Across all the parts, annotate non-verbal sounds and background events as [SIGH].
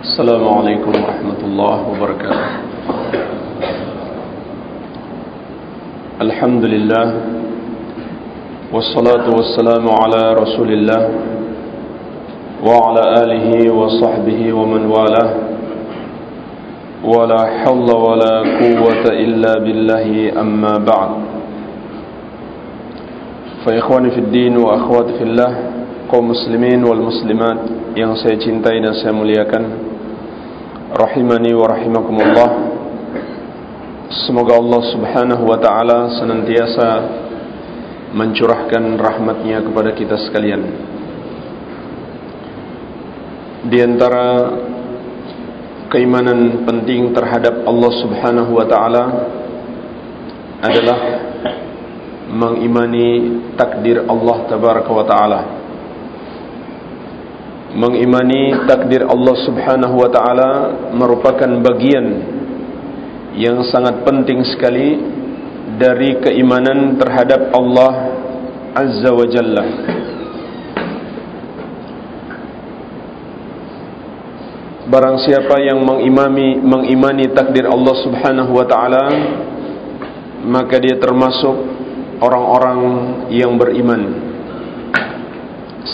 السلام عليكم ورحمة الله وبركاته. الحمد لله والصلاة والسلام على رسول الله وعلى آله وصحبه ومن والاه. ولا حول ولا قوة إلا بالله أما بعد. فإخواني في الدين وأخواتي في الله muslimin wal muslimat yang saya cintai dan saya muliakan. Rahimani wa rahimakumullah. Semoga Allah Subhanahu wa taala senantiasa mencurahkan rahmatnya kepada kita sekalian. Di antara keimanan penting terhadap Allah Subhanahu wa taala adalah mengimani takdir Allah tabaraka wa taala mengimani takdir Allah Subhanahu wa taala merupakan bagian yang sangat penting sekali dari keimanan terhadap Allah Azza wa Jalla. Barang siapa yang mengimami mengimani takdir Allah Subhanahu wa taala maka dia termasuk orang-orang yang beriman.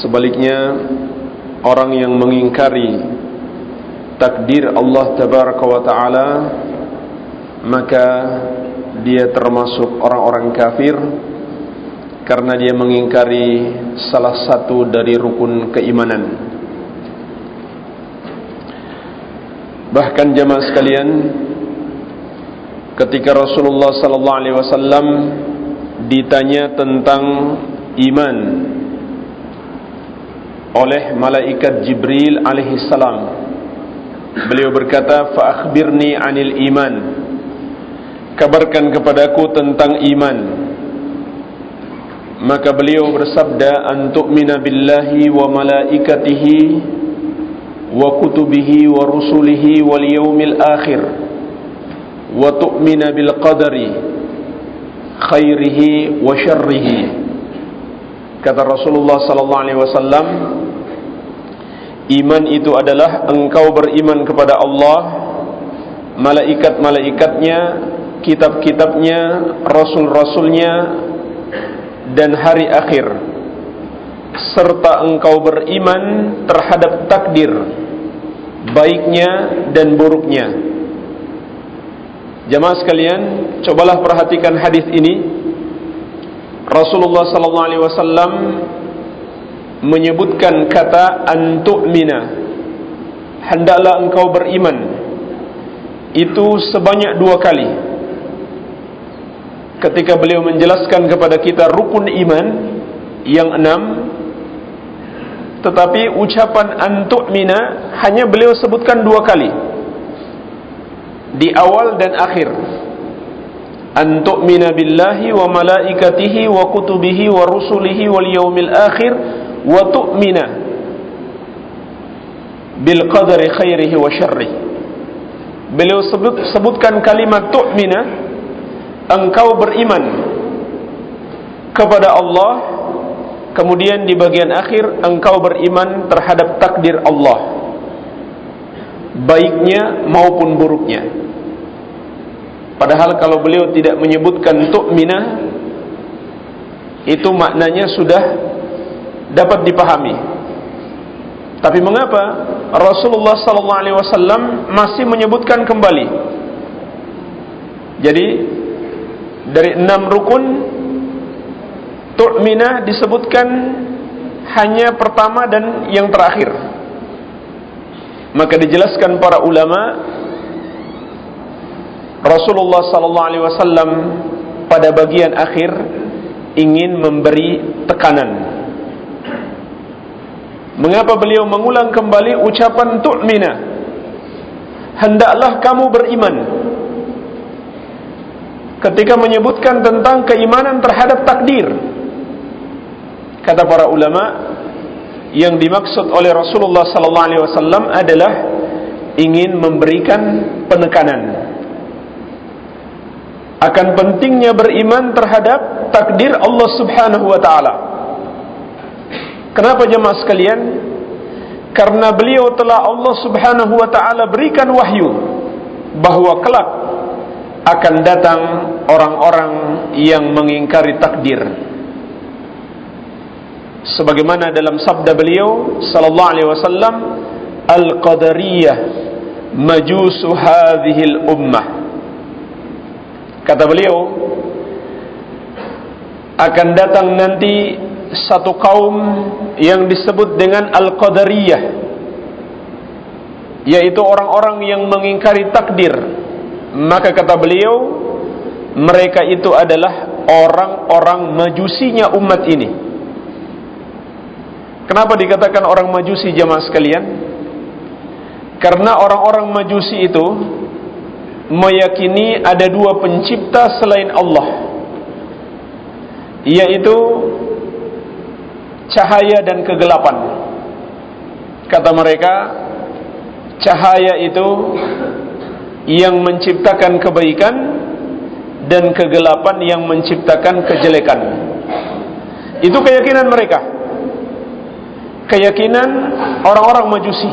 Sebaliknya orang yang mengingkari takdir Allah tabaraka wa taala maka dia termasuk orang-orang kafir karena dia mengingkari salah satu dari rukun keimanan. Bahkan jemaah sekalian ketika Rasulullah sallallahu alaihi wasallam ditanya tentang iman oleh malaikat Jibril alaihi salam. Beliau berkata, "Fa akhbirni 'anil iman." Kabarkan kepadaku tentang iman. Maka beliau bersabda, "An tu'mina billahi wa malaikatihi wa kutubihi wa rusulihi wal yaumil akhir wa tu'mina bil qadari khairihi wa syarrihi." Kata Rasulullah sallallahu alaihi wasallam, Iman itu adalah engkau beriman kepada Allah Malaikat-malaikatnya Kitab-kitabnya Rasul-rasulnya Dan hari akhir. Serta engkau beriman terhadap takdir Baiknya dan buruknya. Jamaah sekalian Cobalah perhatikan hadis ini. Rasulullah sallallahu alaihi wasallam menyebutkan kata antu'mina hendaklah engkau beriman. Itu sebanyak dua kali. Ketika beliau menjelaskan kepada kita rukun iman yang enam tetapi ucapan antu'mina hanya beliau sebutkan dua kali. Di awal dan akhir. Antu'mina billahi wa malaikatihi wa kutubihi wa rusulihi wal yaumil akhir wa tu'mina bil qadari khairihi wa syarrih beliau sebut, sebutkan kalimat tu'mina engkau beriman kepada Allah kemudian di bagian akhir engkau beriman terhadap takdir Allah baiknya maupun buruknya. Padahal kalau beliau tidak menyebutkan tu'mina itu maknanya sudah dapat dipahami. Tapi mengapa Rasulullah sallallahu alaihi wasallam masih menyebutkan kembali? Jadi dari enam rukun tu'mina disebutkan hanya pertama dan yang terakhir. Maka dijelaskan para ulama Rasulullah sallallahu alaihi wasallam pada bagian akhir ingin memberi tekanan Mengapa beliau mengulang kembali ucapan tu'mina? Hendaklah kamu beriman. Ketika menyebutkan tentang keimanan terhadap takdir. Kata para ulama Yang dimaksud oleh Rasulullah wasallam adalah ingin memberikan penekanan. Akan pentingnya beriman terhadap takdir Allah Subhanahu wa taala. Kenapa jemaah sekalian? karena beliau telah Allah Subhanahu wa taala berikan wahyu bahwa kelak akan datang orang-orang yang mengingkari takdir sebagaimana dalam sabda beliau sallallahu alaihi wasallam al-qadariyah majusu hadhihi al-ummah kata beliau akan datang nanti satu kaum yang disebut dengan al-qadariyah yaitu orang-orang yang mengingkari takdir maka kata beliau mereka itu adalah orang-orang majusinya umat ini Kenapa dikatakan orang majusi jamaah sekalian? Karena orang-orang majusi itu meyakini ada dua pencipta selain Allah yaitu cahaya dan kegelapan. Kata mereka cahaya itu yang menciptakan kebaikan dan kegelapan yang menciptakan kejelekan. Itu keyakinan mereka. Keyakinan orang-orang majusi.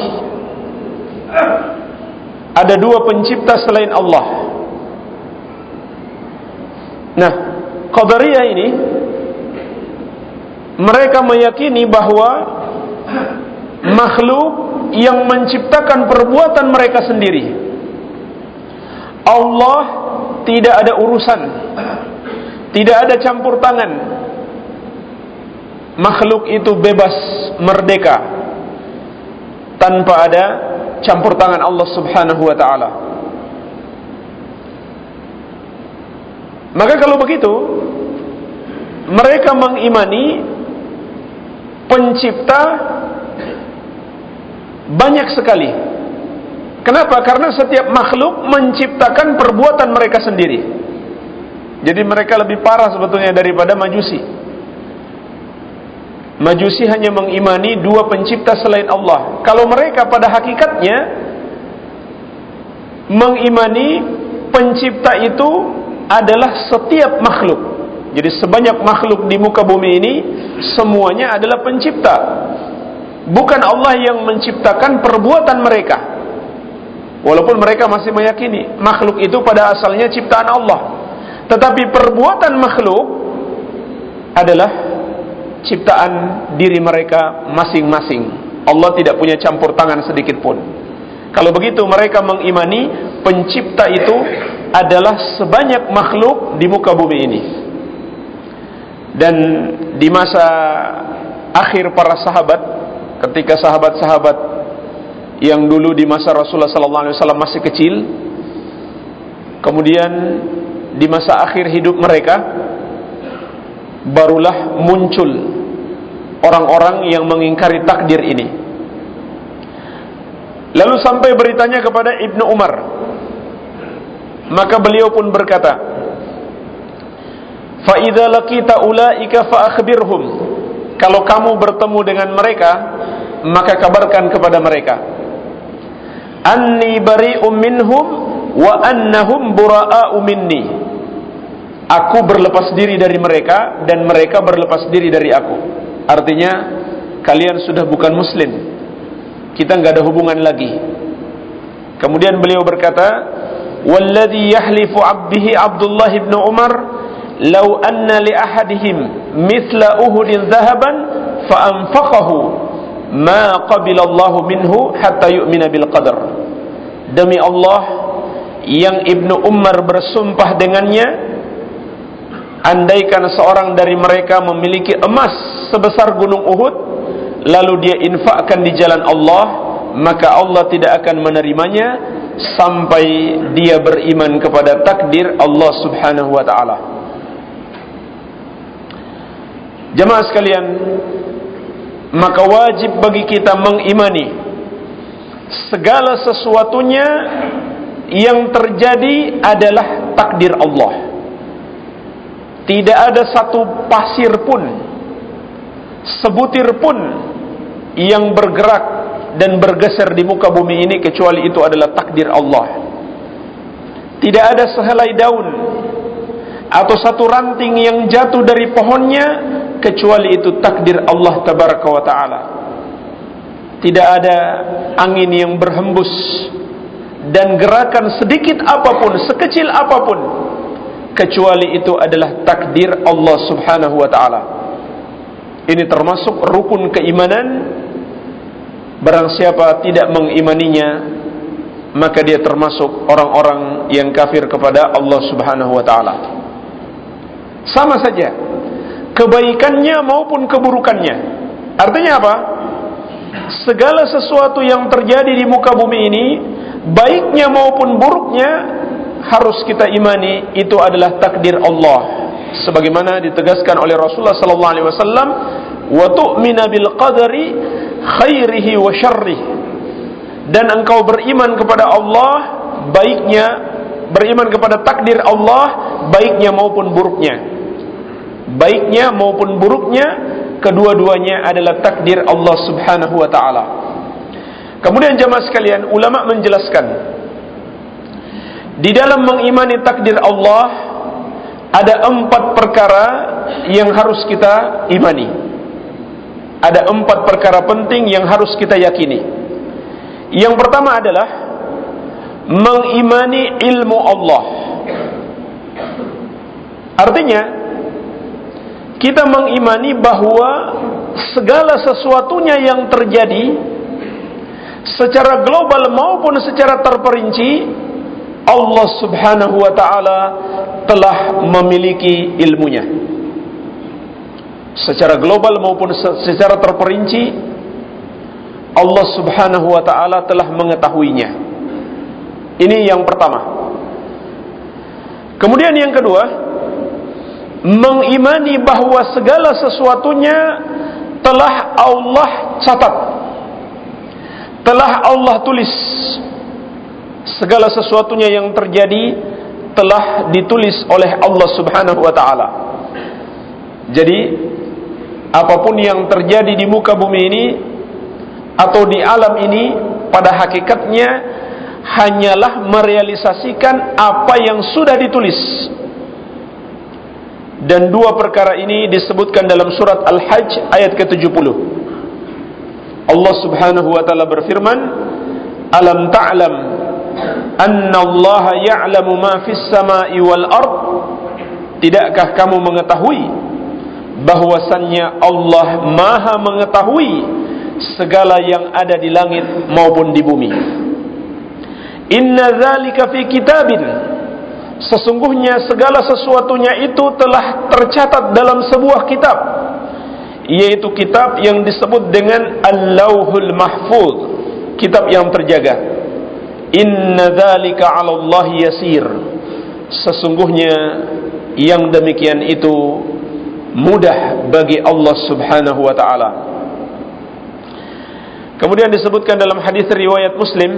Ada dua pencipta selain Allah. Nah Qadariyah ini mereka meyakini bahawa makhluk yang menciptakan perbuatan mereka sendiri Allah tidak ada urusan tidak ada campur tangan makhluk itu bebas merdeka tanpa ada campur tangan Allah Subhanahu wa taala. Maka kalau begitu mereka mengimani pencipta banyak sekali. Kenapa? Karena setiap makhluk menciptakan perbuatan mereka sendiri. Jadi mereka lebih parah sebetulnya daripada majusi. Majusi hanya mengimani dua pencipta selain Allah. Kalau mereka pada hakikatnya mengimani pencipta itu adalah setiap makhluk. Jadi sebanyak makhluk di muka bumi ini semuanya adalah pencipta. Bukan Allah yang menciptakan perbuatan mereka. Walaupun mereka masih meyakini makhluk itu pada asalnya ciptaan Allah. Tetapi perbuatan makhluk adalah ciptaan diri mereka masing-masing. Allah tidak punya campur tangan sedikit pun. Kalau begitu mereka mengimani pencipta itu adalah sebanyak makhluk di muka bumi ini. Dan di masa akhir para sahabat, ketika sahabat-sahabat yang dulu di masa Rasulullah sallallahu alaihi wasallam masih kecil, kemudian di masa akhir hidup mereka barulah muncul orang-orang yang mengingkari takdir ini. Lalu sampai beritanya kepada Ibnu Umar. Maka beliau pun berkata, "Fa idza laqita ulaika fa akhbirhum." Kalau kamu bertemu dengan mereka, maka kabarkan kepada mereka, "Anni bari'um minhum wa annahum bura'a'u minni." Aku berlepas diri dari mereka dan mereka berlepas diri dari aku. Artinya kalian sudah bukan muslim. Kita enggak ada hubungan lagi. Kemudian beliau berkata, "Walladhi yahlifu 'abdihi Abdullah ibn Umar, ahadihim mithla Uhudin dhahaban fa anfaqahu ma qabila Allah minhu hatta yu'mina bil qadar." Demi Allah yang Ibnu Umar bersumpah dengannya andaikan seorang dari mereka memiliki emas sebesar gunung Uhud lalu dia infakkan di jalan Allah maka Allah tidak akan menerimanya sampai dia beriman kepada takdir Allah Subhanahu wa taala Jemaah sekalian maka wajib bagi kita mengimani segala sesuatunya yang terjadi adalah takdir Allah. Tidak ada satu pasir pun sebutir pun yang bergerak dan bergeser di muka bumi ini kecuali itu adalah takdir Allah. Tidak ada sehelai daun atau satu ranting yang jatuh dari pohonnya kecuali itu takdir Allah tabaraka wa taala. Tidak ada angin yang berhembus dan gerakan sedikit apapun sekecil apapun kecuali itu adalah takdir Allah Subhanahu wa taala. Ini termasuk rukun keimanan. Barang siapa tidak mengimaninya maka dia termasuk orang-orang yang kafir kepada Allah Subhanahu wa taala. Sama saja kebaikannya maupun keburukannya. Artinya apa? Segala sesuatu yang terjadi di muka bumi ini, baiknya maupun buruknya harus kita imani itu adalah takdir Allah. Sebagaimana ditegaskan oleh Rasulullah sallallahu alaihi wasallam, "Wa tu'mina bil qadari khairihi wa syarrihi." dan engkau beriman kepada Allah baiknya beriman kepada takdir Allah baiknya maupun buruknya baiknya maupun buruknya kedua-duanya adalah takdir Allah Subhanahu wa taala. Kemudian jemaah sekalian ulama menjelaskan di dalam mengimani takdir Allah ada empat perkara yang harus kita imani. Ada empat perkara penting yang harus kita yakini. Yang pertama adalah mengimani ilmu Allah. Artinya kita mengimani bahwa segala sesuatunya yang terjadi secara global maupun secara terperinci Allah Subhanahu wa taala telah memiliki ilmunya. Secara global maupun secara terperinci Allah subhanahu wa ta'ala telah mengetahuinya Ini yang pertama Kemudian yang kedua Mengimani bahawa segala sesuatunya Telah Allah catat. Telah Allah tulis. Segala sesuatunya yang terjadi Telah ditulis oleh Allah subhanahu wa ta'ala. Jadi Apapun yang terjadi di muka bumi ini atau di alam ini pada hakikatnya hanyalah merealisasikan apa yang sudah ditulis dan dua perkara ini disebutkan dalam surat Al-Hajj ayat ke-70 Allah subhanahu wa ta'ala berfirman Alam ta'lam Anna Allah ya'lamu ma fis sama'i wal ard Tidakkah kamu mengetahui bahwasannya Allah maha mengetahui segala yang ada di langit maupun di bumi. Inna dzalika fi kitabin. Sesungguhnya segala sesuatunya itu telah tercatat dalam sebuah kitab yaitu kitab yang disebut dengan Al-Lauhul Mahfuz, kitab yang terjaga. Inna dzalika 'ala Allah yasir. Sesungguhnya yang demikian itu mudah bagi Allah Subhanahu wa taala. Kemudian disebutkan dalam hadis riwayat Muslim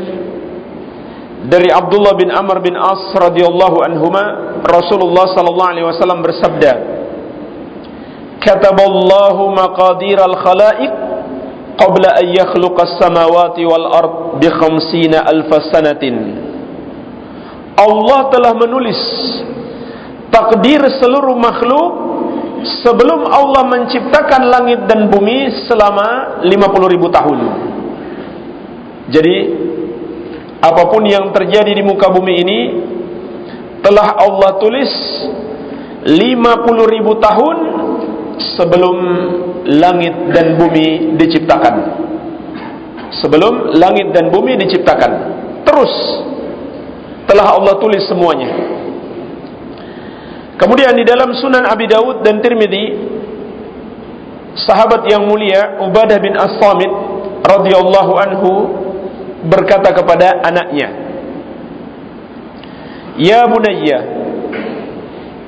dari Abdullah bin Amr bin As radhiyallahu anhuma Rasulullah sallallahu alaihi wasallam bersabda Kataballahu maqadir al-khalaiq qabla an yakhluqa as-samawati wal ard bi 50 alf sanatin Allah telah menulis takdir seluruh makhluk sebelum Allah menciptakan langit dan bumi selama 50 ribu tahun. Jadi apapun yang terjadi di muka bumi ini telah Allah tulis 50 ribu tahun sebelum langit dan bumi diciptakan. Sebelum langit dan bumi diciptakan. Terus telah Allah tulis semuanya. Kemudian di dalam Sunan Abi Dawud dan Tirmidzi sahabat yang mulia Ubadah bin As-Samit radhiyallahu anhu berkata kepada anaknya Ya bunayya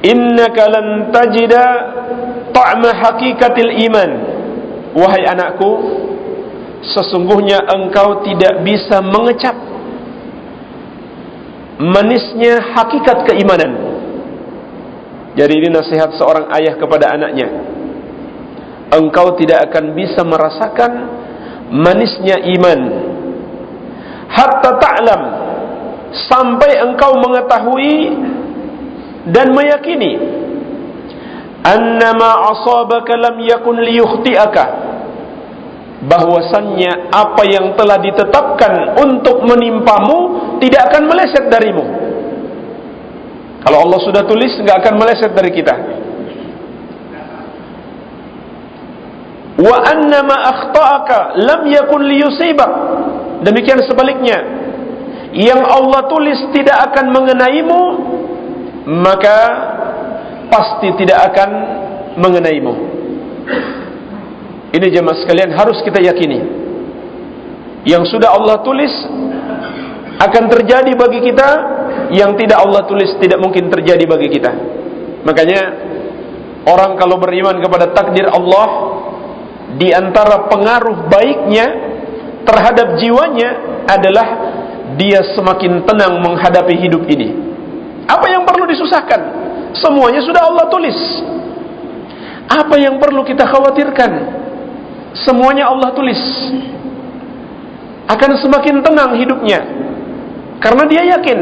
innaka lan tajida ta'ma hakikatil iman. Wahai anakku sesungguhnya engkau tidak bisa mengecap manisnya hakikat keimanan. Jadi ini nasihat seorang ayah kepada anaknya. Engkau tidak akan bisa merasakan manisnya iman hatta ta'lam sampai engkau mengetahui dan meyakini annama asabaka lam yakun liyukhti'aka bahwasannya apa yang telah ditetapkan untuk menimpamu tidak akan meleset darimu. Kalau Allah sudah tulis, nggak akan meleset dari kita. Wa anna ma akhta'aka lam yakun liyusibak. Demikian sebaliknya, yang Allah tulis tidak akan mengenaimu, maka pasti tidak akan mengenaimu. Ini jemaah sekalian harus kita yakini. Yang sudah Allah tulis akan terjadi bagi kita, yang tidak Allah tulis tidak mungkin terjadi bagi kita. Makanya orang kalau beriman kepada takdir Allah di antara pengaruh baiknya terhadap jiwanya adalah dia semakin tenang menghadapi hidup ini. Apa yang perlu disusahkan? Semuanya sudah Allah tulis. Apa yang perlu kita khawatirkan? semuanya Allah tulis akan semakin tenang hidupnya karena dia yakin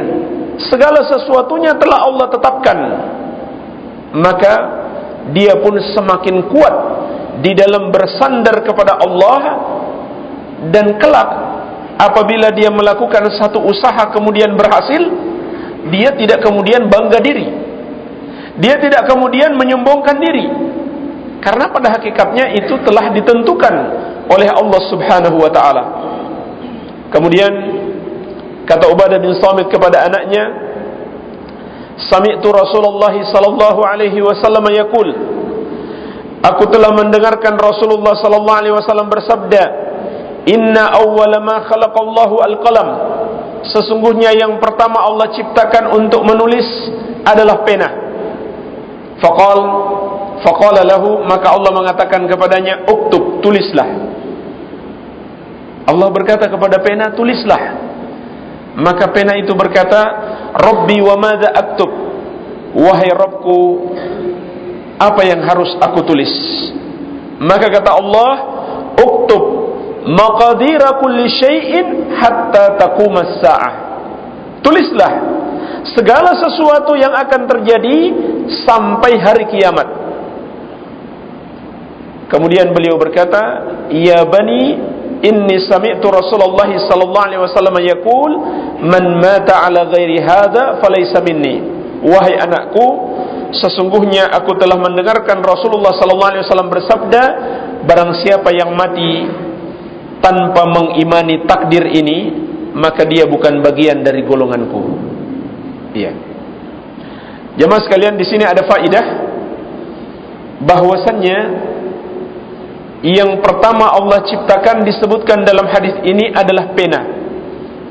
segala sesuatunya telah Allah tetapkan maka dia pun semakin kuat di dalam bersandar kepada Allah dan kelak apabila dia melakukan satu usaha kemudian berhasil dia tidak kemudian bangga diri dia tidak kemudian menyombongkan diri karena pada hakikatnya itu telah ditentukan oleh Allah Subhanahu wa taala. Kemudian kata Ubadah bin Samit kepada anaknya, "Sami'tu Rasulullah sallallahu alaihi wasallam yaqul" Aku telah mendengarkan Rasulullah sallallahu alaihi wasallam bersabda, "Inna awwala ma khalaqallahu al-qalam." Sesungguhnya yang pertama Allah ciptakan untuk menulis adalah pena. Faqal Faqala lahu maka Allah mengatakan kepadanya uktub tulislah. Allah berkata kepada pena tulislah. Maka pena itu berkata Rabbi wa madza aktub? Wahai Rabbku apa yang harus aku tulis? Maka kata Allah uktub maqadir kulli syai'in hatta taqum as-sa'ah. Tulislah segala sesuatu yang akan terjadi sampai hari kiamat. Kemudian beliau berkata, "Ya bani, inni sami'tu Rasulullah sallallahu alaihi wasallam yaqul, man mata ala ghairi hadza falaysa minni." Wahai anakku, sesungguhnya aku telah mendengarkan Rasulullah sallallahu alaihi wasallam bersabda, barang siapa yang mati tanpa mengimani takdir ini, maka dia bukan bagian dari golonganku. Iya. Jemaah sekalian di sini ada faidah bahwasannya yang pertama Allah ciptakan disebutkan dalam hadis ini adalah pena.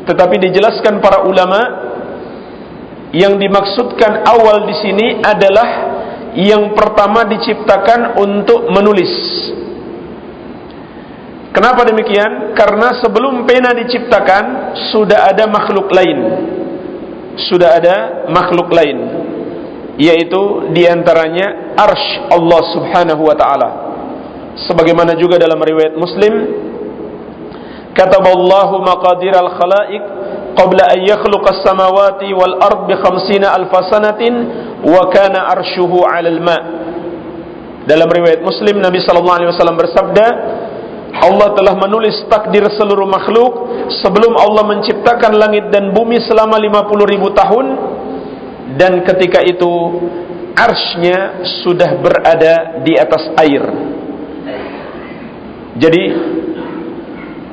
Tetapi dijelaskan para ulama yang dimaksudkan awal di sini adalah yang pertama diciptakan untuk menulis. Kenapa demikian? Karena sebelum pena diciptakan sudah ada makhluk lain. Sudah ada makhluk lain yaitu diantaranya arsh Allah Subhanahu wa taala sebagaimana juga dalam riwayat Muslim kataballahu maqadir al-khalaiq qabla an yakhluqa as-samawati wal ard bi 50 alf sanatin wa kana arshuhu 'ala al-ma dalam riwayat Muslim Nabi sallallahu alaihi wasallam bersabda Allah telah menulis takdir seluruh makhluk sebelum Allah menciptakan langit dan bumi selama 50 ribu tahun. Dan ketika itu arsnya sudah berada di atas air. Jadi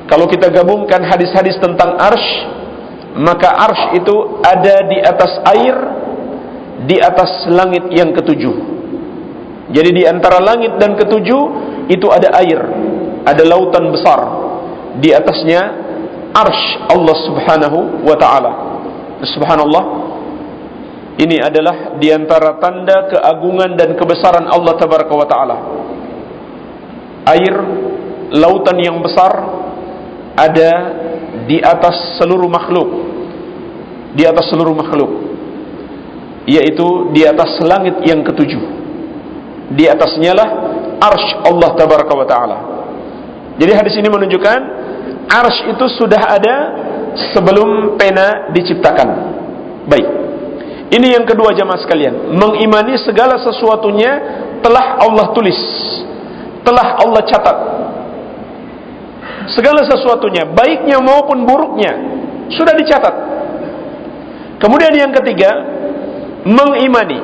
kalau kita gabungkan hadis-hadis tentang arsh, maka arsh itu ada di atas air, di atas langit yang ketujuh. Jadi di antara langit dan ketujuh itu ada air, ada lautan besar. Di atasnya arsh Allah Subhanahu wa taala. Subhanallah. Ini adalah di antara tanda keagungan dan kebesaran Allah Tabaraka wa taala. Air lautan yang besar ada di atas seluruh makhluk di atas seluruh makhluk yaitu di atas langit yang ketujuh di atasnya lah arsh Allah tabaraka wa taala jadi hadis ini menunjukkan arsh itu sudah ada sebelum pena diciptakan. Baik. Ini yang kedua jamaah sekalian. Mengimani segala sesuatunya telah Allah tulis telah Allah catat. Segala sesuatunya baiknya maupun buruknya sudah dicatat. Kemudian yang ketiga mengimani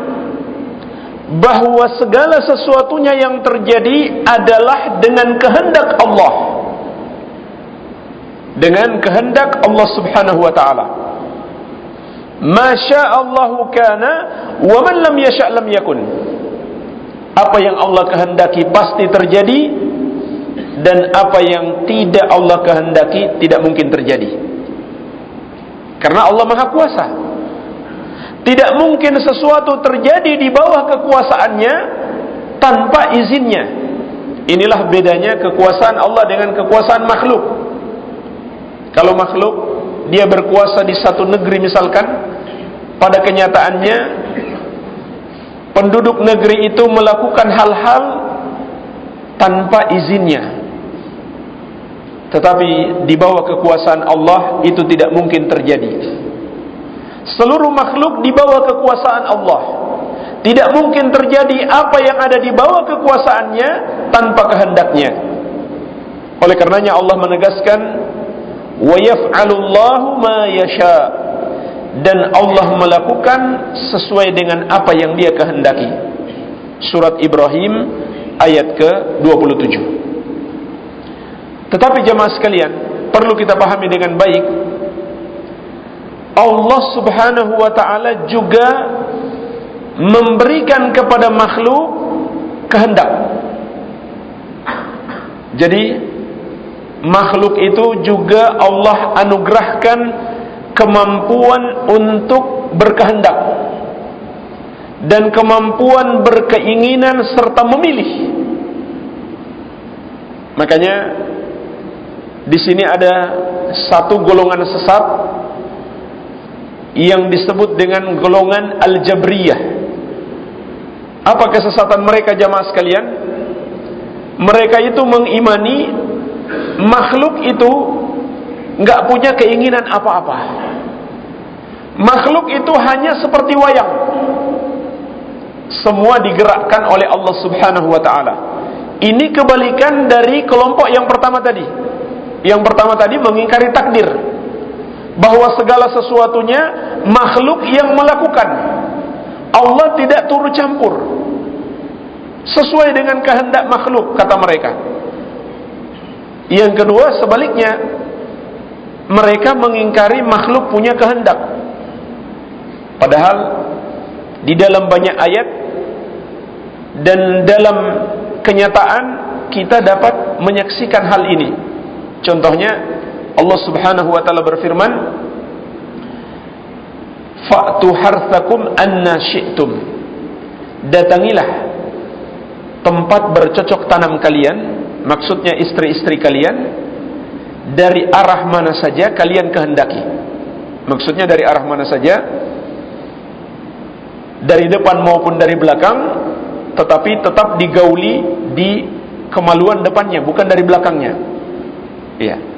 bahwa segala sesuatunya yang terjadi adalah dengan kehendak Allah. Dengan kehendak Allah Subhanahu wa taala. Masya Allah kana wa man lam yasha lam yakun. Apa yang Allah kehendaki pasti terjadi dan apa yang tidak Allah kehendaki tidak mungkin terjadi. Karena Allah maha kuasa tidak mungkin sesuatu terjadi di bawah kekuasaannya tanpa izinnya. Inilah bedanya kekuasaan Allah dengan kekuasaan makhluk. Kalau makhluk dia berkuasa di satu negeri misalkan pada kenyataannya penduduk negeri itu melakukan hal-hal tanpa izinnya. Tetapi di bawah kekuasaan Allah itu tidak mungkin terjadi. Seluruh makhluk di bawah kekuasaan Allah. Tidak mungkin terjadi apa yang ada di bawah kekuasaannya tanpa kehendaknya. Oleh karenanya Allah menegaskan wa yaf'alullahu ma yasha dan Allah melakukan sesuai dengan apa yang Dia kehendaki. Surat Ibrahim ayat ke-27. Tetapi jemaah sekalian, perlu kita pahami dengan baik Allah Subhanahu wa taala juga memberikan kepada makhluk kehendak. Jadi makhluk itu juga Allah anugerahkan kemampuan untuk berkehendak dan kemampuan berkeinginan serta memilih. Makanya di sini ada satu golongan sesat yang disebut dengan golongan al-jabriyah. Apa kesesatan mereka jamaah sekalian? Mereka itu mengimani makhluk itu enggak punya keinginan apa-apa. Makhluk itu hanya seperti wayang. Semua digerakkan oleh Allah Subhanahu wa taala. Ini kebalikan dari kelompok yang pertama tadi. Yang pertama tadi mengingkari takdir bahwa segala sesuatunya makhluk yang melakukan. Allah tidak turut campur sesuai dengan kehendak makhluk kata mereka. Yang kedua sebaliknya mereka mengingkari makhluk punya kehendak. Padahal di dalam banyak ayat dan dalam kenyataan kita dapat menyaksikan hal ini. Contohnya Allah Subhanahu wa taala berfirman Fa'tu harthakum anna syi'tum. Datangilah tempat bercocok tanam kalian maksudnya istri-istri kalian dari arah mana saja kalian kehendaki. Maksudnya dari arah mana saja dari depan maupun dari belakang tetapi tetap digauli di kemaluan depannya bukan dari belakangnya. Ya.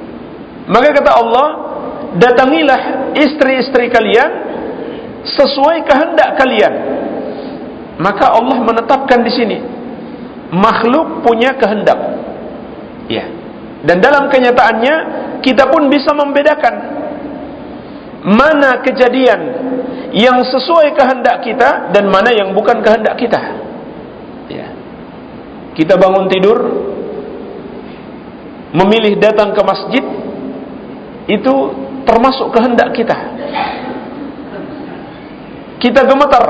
Maka kata Allah, datangilah istri-istri kalian sesuai kehendak kalian. Maka Allah menetapkan di sini makhluk punya kehendak. Ya. Dan dalam kenyataannya kita pun bisa membedakan mana kejadian yang sesuai kehendak kita dan mana yang bukan kehendak kita. Ya. Kita bangun tidur memilih datang ke masjid itu termasuk kehendak kita. Kita gemetar.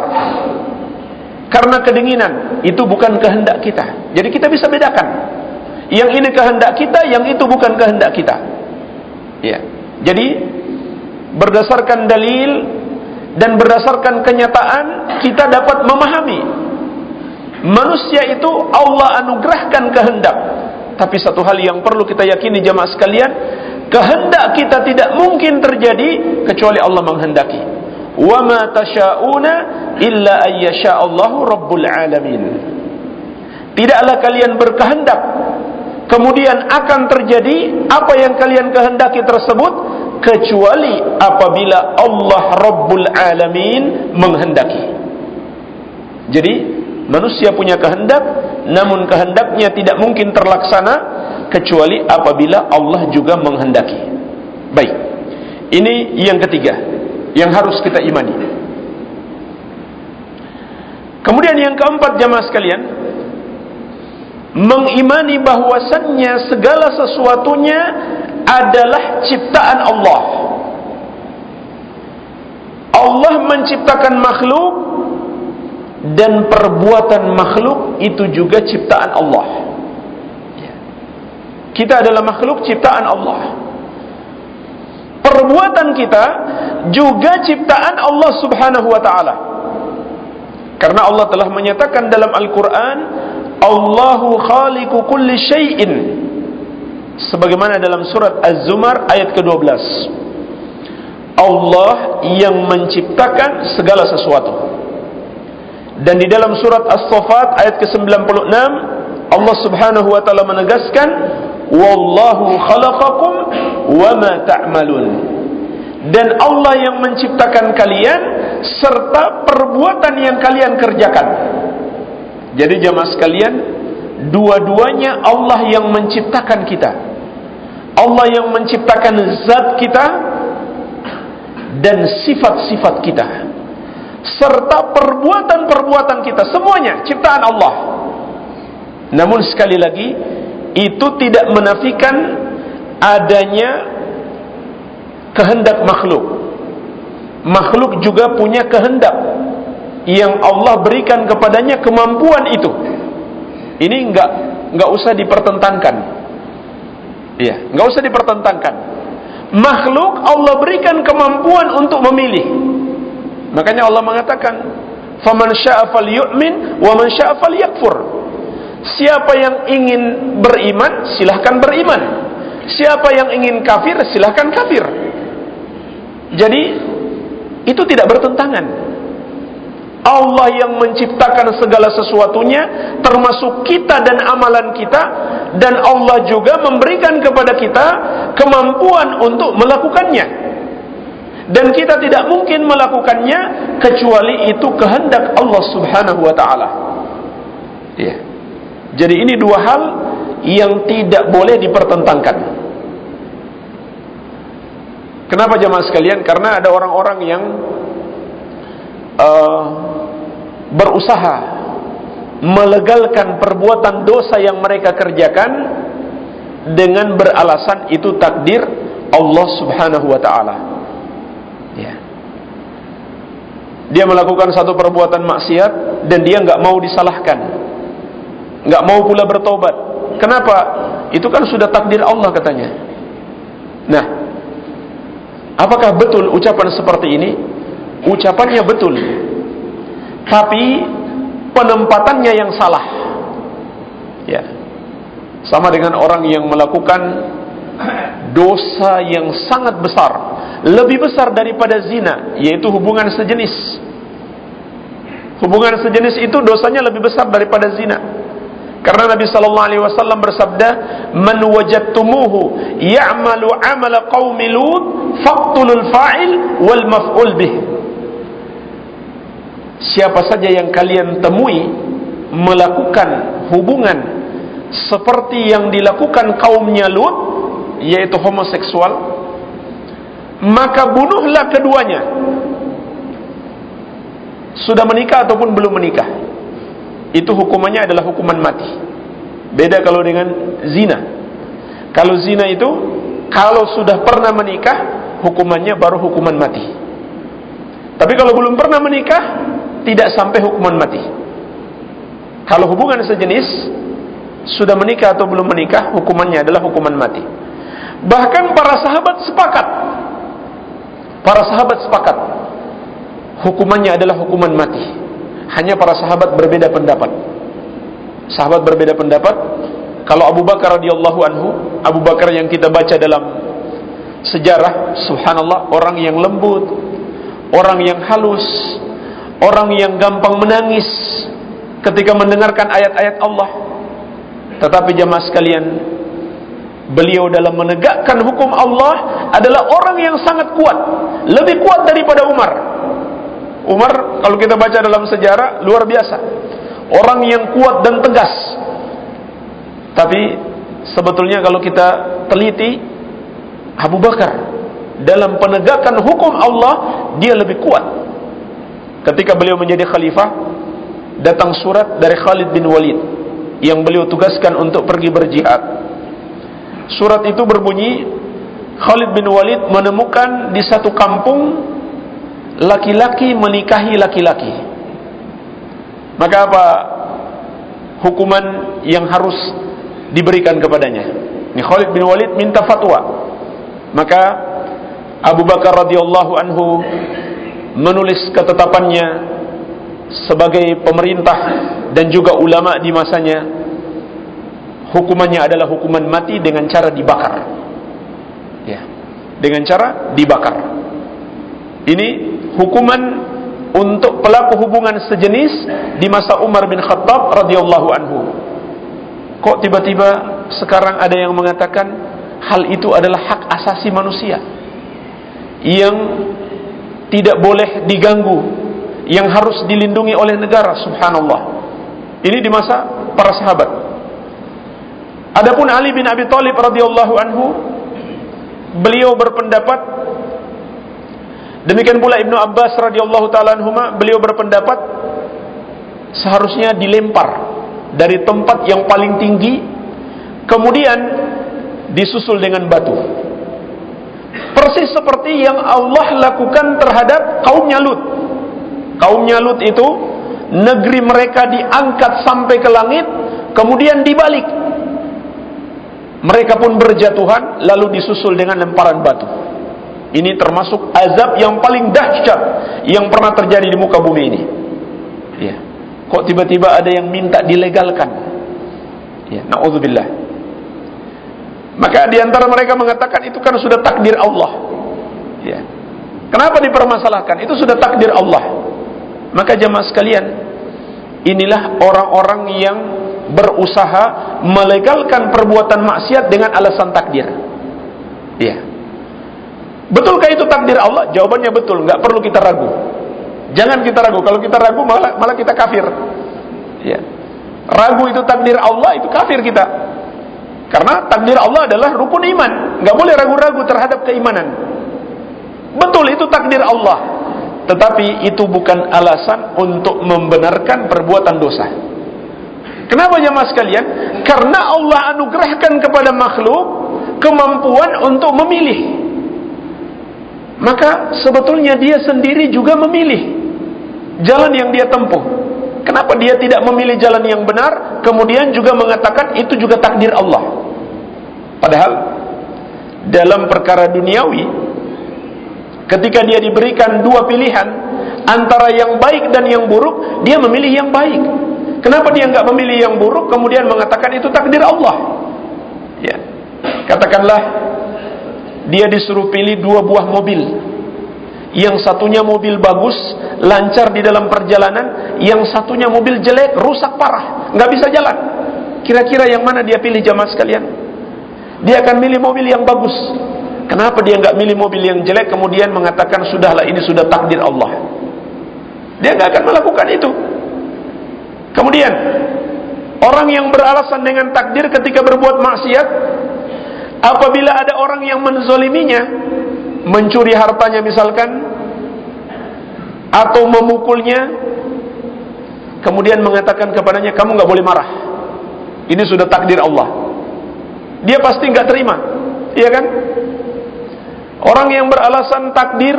Karena kedinginan itu bukan kehendak kita. Jadi kita bisa bedakan. Yang ini kehendak kita yang itu bukan kehendak kita. Ya. Jadi berdasarkan dalil dan berdasarkan kenyataan kita dapat memahami. Manusia itu Allah anugerahkan kehendak. Tapi satu hal yang perlu kita yakini jemaah sekalian, kehendak kita tidak mungkin terjadi kecuali Allah menghendaki. Wa ma tasyauna illa ayyasha Allahu rabbul alamin. Tidaklah kalian berkehendak kemudian akan terjadi apa yang kalian kehendaki tersebut kecuali apabila Allah rabbul alamin menghendaki. Jadi manusia punya kehendak namun kehendaknya tidak mungkin terlaksana kecuali apabila Allah juga menghendaki. Baik. Ini yang ketiga yang harus kita imani. Kemudian yang keempat jamaah sekalian, mengimani bahwasannya segala sesuatunya adalah ciptaan Allah. Allah menciptakan makhluk dan perbuatan makhluk itu juga ciptaan Allah. Kita adalah makhluk ciptaan Allah. Perbuatan kita juga ciptaan Allah Subhanahu wa taala. Karena Allah telah menyatakan dalam Al-Qur'an Allahu khaliqu kulli syai'in sebagaimana dalam surat Az-Zumar ayat ke-12 Allah yang menciptakan segala sesuatu dan di dalam surat As-Saffat ayat ke-96 Allah Subhanahu wa taala menegaskan wallahu khalaqakum wama ta'malun dan Allah yang menciptakan kalian serta perbuatan yang kalian kerjakan jadi jamaah sekalian, dua-duanya Allah yang menciptakan kita. Allah yang menciptakan zat kita dan sifat-sifat kita. Serta perbuatan-perbuatan kita, semuanya ciptaan Allah. Namun sekali lagi, itu tidak menafikan adanya kehendak makhluk. Makhluk juga punya kehendak yang Allah berikan kepadanya kemampuan itu. Ini enggak enggak usah dipertentangkan. Iya, enggak usah dipertentangkan. Makhluk Allah berikan kemampuan untuk memilih. Makanya Allah mengatakan, "Faman syaa'a falyu'min wa man syaa'a falyakfur." Siapa yang ingin beriman, silahkan beriman. Siapa yang ingin kafir, silahkan kafir. Jadi itu tidak bertentangan. Allah yang menciptakan segala sesuatunya termasuk kita dan amalan kita dan Allah juga memberikan kepada kita kemampuan untuk melakukannya dan kita tidak mungkin melakukannya kecuali itu kehendak Allah Subhanahu wa taala. Ya. Jadi ini dua hal yang tidak boleh dipertentangkan. Kenapa jemaah sekalian? Karena ada orang-orang yang uh, berusaha melegalkan perbuatan dosa yang mereka kerjakan dengan beralasan itu takdir Allah Subhanahu wa taala. Ya. Dia melakukan satu perbuatan maksiat dan dia enggak mau disalahkan. Enggak mau pula bertobat. Kenapa? Itu kan sudah takdir Allah katanya. Nah, apakah betul ucapan seperti ini? ucapannya betul tapi penempatannya yang salah ya sama dengan orang yang melakukan dosa yang sangat besar lebih besar daripada zina yaitu hubungan sejenis hubungan sejenis itu dosanya lebih besar daripada zina karena Nabi sallallahu alaihi wasallam bersabda man wajadtumuhu ya'malu 'amala qaumi lut faqtulul fa'il wal maf'ul bih. Siapa saja yang kalian temui melakukan hubungan seperti yang dilakukan kaumnya Lut yaitu homoseksual maka bunuhlah keduanya. Sudah menikah ataupun belum menikah itu hukumannya adalah hukuman mati beda kalau dengan zina kalau zina itu kalau sudah pernah menikah hukumannya baru hukuman mati tapi kalau belum pernah menikah tidak sampai hukuman mati. Kalau hubungan sejenis sudah menikah atau belum menikah, hukumannya adalah hukuman mati. Bahkan para sahabat sepakat. Para sahabat sepakat. Hukumannya adalah hukuman mati. Hanya para sahabat berbeda pendapat. Sahabat berbeda pendapat. Kalau Abu Bakar radhiyallahu anhu, Abu Bakar yang kita baca dalam sejarah, subhanallah, orang yang lembut, orang yang halus, orang yang gampang menangis ketika mendengarkan ayat-ayat Allah tetapi jemaah sekalian beliau dalam menegakkan hukum Allah adalah orang yang sangat kuat lebih kuat daripada Umar Umar kalau kita baca dalam sejarah luar biasa. Orang yang kuat dan tegas. Tapi sebetulnya kalau kita teliti Abu Bakar dalam penegakan hukum Allah dia lebih kuat. Ketika beliau menjadi khalifah datang surat dari Khalid bin Walid yang beliau tugaskan untuk pergi berjihad. Surat itu berbunyi Khalid bin Walid menemukan di satu kampung laki-laki menikahi laki-laki maka apa hukuman yang harus diberikan kepadanya. Ini Khalid bin Walid minta fatwa. Maka Abu Bakar radhiyallahu anhu menulis ketetapannya sebagai pemerintah dan juga ulama di masanya hukumannya adalah hukuman mati dengan cara dibakar. Ya. Dengan cara dibakar. Ini hukuman untuk pelaku hubungan sejenis di masa Umar bin Khattab radhiyallahu anhu. Kok tiba-tiba sekarang ada yang mengatakan hal itu adalah hak asasi manusia yang tidak boleh diganggu, yang harus dilindungi oleh negara subhanallah. Ini di masa para sahabat. Adapun Ali bin Abi Thalib radhiyallahu anhu beliau berpendapat Demikian pula Ibnu Abbas radhiyallahu taala anhuma beliau berpendapat seharusnya dilempar dari tempat yang paling tinggi kemudian disusul dengan batu. Persis seperti yang Allah lakukan terhadap kaumnya Lut. Kaumnya Lut itu negeri mereka diangkat sampai ke langit kemudian dibalik. Mereka pun berjatuhan lalu disusul dengan lemparan batu. Ini termasuk azab yang paling dahsyat yang pernah terjadi di muka bumi ini. Ya. Kok tiba-tiba ada yang minta dilegalkan? Ya, naudzubillah. Maka di antara mereka mengatakan itu kan sudah takdir Allah. Ya. Kenapa dipermasalahkan? Itu sudah takdir Allah. Maka jemaah sekalian, inilah orang-orang yang berusaha melegalkan perbuatan maksiat dengan alasan takdir. Ya. Betulkah itu takdir Allah? Jawabannya betul, nggak perlu kita ragu. Jangan kita ragu. Kalau kita ragu malah malah kita kafir. Ya. Ragu itu takdir Allah itu kafir kita. Karena takdir Allah adalah rukun iman. Nggak boleh ragu-ragu terhadap keimanan. Betul itu takdir Allah. Tetapi itu bukan alasan untuk membenarkan perbuatan dosa. Kenapa jemaah sekalian? Karena Allah anugerahkan kepada makhluk kemampuan untuk memilih maka sebetulnya dia sendiri juga memilih jalan yang dia tempuh. Kenapa dia tidak memilih jalan yang benar, kemudian juga mengatakan itu juga takdir Allah? Padahal dalam perkara duniawi, ketika dia diberikan dua pilihan antara yang baik dan yang buruk, dia memilih yang baik. Kenapa dia enggak memilih yang buruk, kemudian mengatakan itu takdir Allah? Ya, katakanlah dia disuruh pilih dua buah mobil. Yang satunya mobil bagus lancar di dalam perjalanan yang satunya mobil jelek rusak parah nggak bisa jalan. Kira-kira yang mana dia pilih jamaah sekalian? Dia akan milih mobil yang bagus. Kenapa dia nggak milih mobil yang jelek? Kemudian mengatakan sudahlah ini sudah takdir Allah. Dia nggak akan melakukan itu. Kemudian orang yang beralasan dengan takdir ketika berbuat maksiat apabila ada orang yang menzoliminya mencuri hartanya misalkan atau memukulnya kemudian mengatakan kepadanya kamu nggak boleh marah. Ini sudah takdir Allah. Dia pasti nggak terima iya kan? Orang yang beralasan takdir